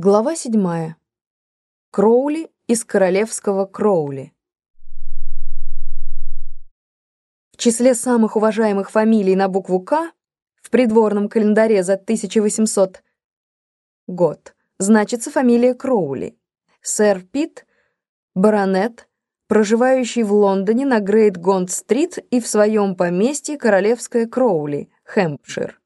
Глава седьмая. Кроули из королевского Кроули. В числе самых уважаемых фамилий на букву «К» в придворном календаре за 1800 год значится фамилия Кроули. Сэр Пит, баронет, проживающий в Лондоне на Грейт Гонд-стрит и в своем поместье Королевское Кроули, Хэмпшир.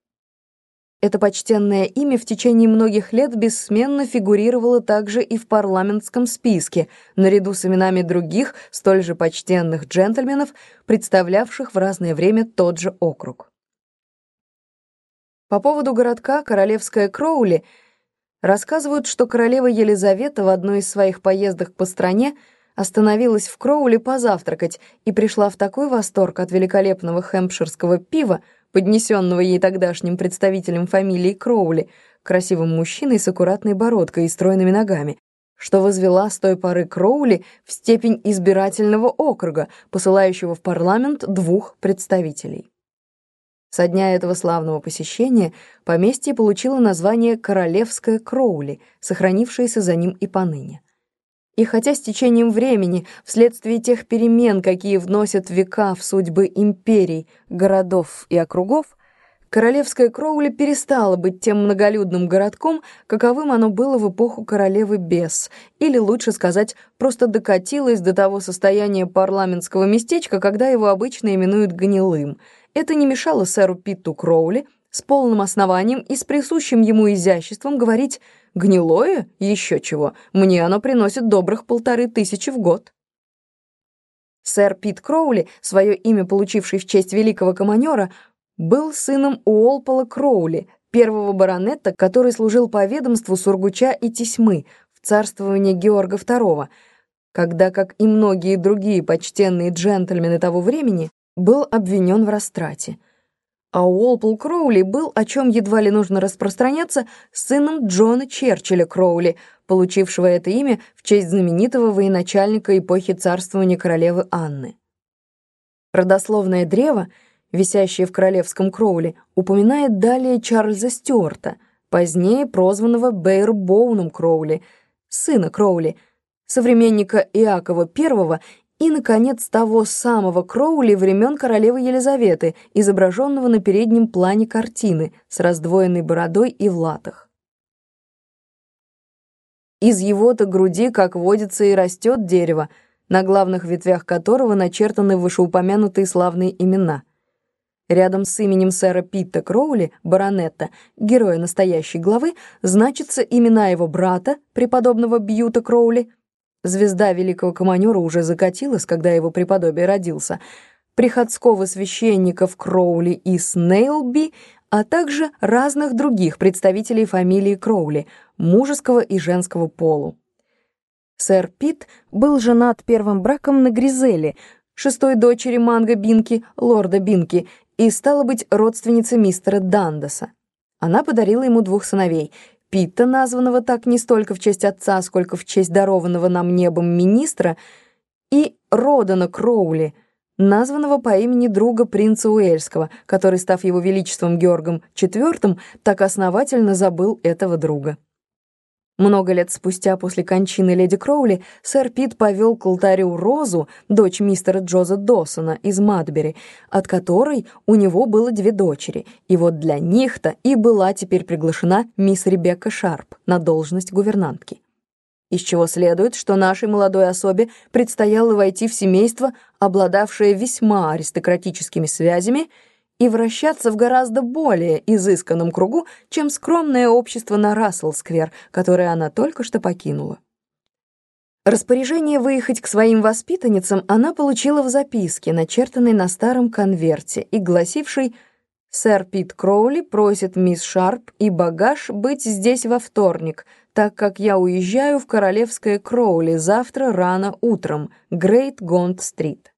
Это почтенное имя в течение многих лет бессменно фигурировало также и в парламентском списке, наряду с именами других, столь же почтенных джентльменов, представлявших в разное время тот же округ. По поводу городка Королевская Кроули рассказывают, что королева Елизавета в одной из своих поездок по стране остановилась в Кроули позавтракать и пришла в такой восторг от великолепного хэмпширского пива, поднесенного ей тогдашним представителем фамилии Кроули, красивым мужчиной с аккуратной бородкой и стройными ногами, что возвела с той поры Кроули в степень избирательного округа, посылающего в парламент двух представителей. Со дня этого славного посещения поместье получило название «Королевское Кроули», сохранившееся за ним и поныне. И хотя с течением времени, вследствие тех перемен, какие вносят века в судьбы империй, городов и округов, Королевское Кроули перестало быть тем многолюдным городком, каковым оно было в эпоху королевы Бес, или, лучше сказать, просто докатилось до того состояния парламентского местечка, когда его обычно именуют гнилым. Это не мешало сэру Питту Кроули с полным основанием и с присущим ему изяществом говорить Гнилое? Еще чего. Мне оно приносит добрых полторы тысячи в год. Сэр Пит Кроули, свое имя получивший в честь великого команера, был сыном Уолпола Кроули, первого баронета, который служил по ведомству Сургуча и Тесьмы в царствовании Георга II, когда, как и многие другие почтенные джентльмены того времени, был обвинен в растрате а Уолпол Кроули был, о чем едва ли нужно распространяться, сыном Джона Черчилля Кроули, получившего это имя в честь знаменитого военачальника эпохи царствования королевы Анны. Родословное древо, висящее в королевском Кроули, упоминает далее Чарльза Стюарта, позднее прозванного Бэйрбоуном Кроули, сына Кроули, современника Иакова I и, наконец, того самого Кроули времен королевы Елизаветы, изображенного на переднем плане картины с раздвоенной бородой и в латах. Из его-то груди, как водится, и растет дерево, на главных ветвях которого начертаны вышеупомянутые славные имена. Рядом с именем сэра Питта Кроули, баронетта, героя настоящей главы, значатся имена его брата, преподобного Бьюта Кроули, Звезда великого команера уже закатилась, когда его преподобие родился. Приходского священника в Кроули и Снейлби, а также разных других представителей фамилии Кроули, мужеского и женского полу. Сэр Пит был женат первым браком на Гризели, шестой дочери Манго Бинки, лорда Бинки, и стала быть родственницей мистера Дандаса. Она подарила ему двух сыновей — Питта, названного так не столько в честь отца, сколько в честь дарованного нам небом министра, и Родана Кроули, названного по имени друга принца Уэльского, который, став его величеством Георгом IV, так основательно забыл этого друга. Много лет спустя после кончины леди Кроули сэр Пит повел к алтарю Розу, дочь мистера Джоза Доссона из Мадбери, от которой у него было две дочери, и вот для них-то и была теперь приглашена мисс Ребекка Шарп на должность гувернантки. Из чего следует, что нашей молодой особе предстояло войти в семейство, обладавшее весьма аристократическими связями, и вращаться в гораздо более изысканном кругу, чем скромное общество на Рассел-сквер, которое она только что покинула. Распоряжение выехать к своим воспитанницам она получила в записке, начертанной на старом конверте и гласившей «Сэр Пит Кроули просит мисс Шарп и багаж быть здесь во вторник, так как я уезжаю в Королевское Кроули завтра рано утром, Грейт Гонд-стрит».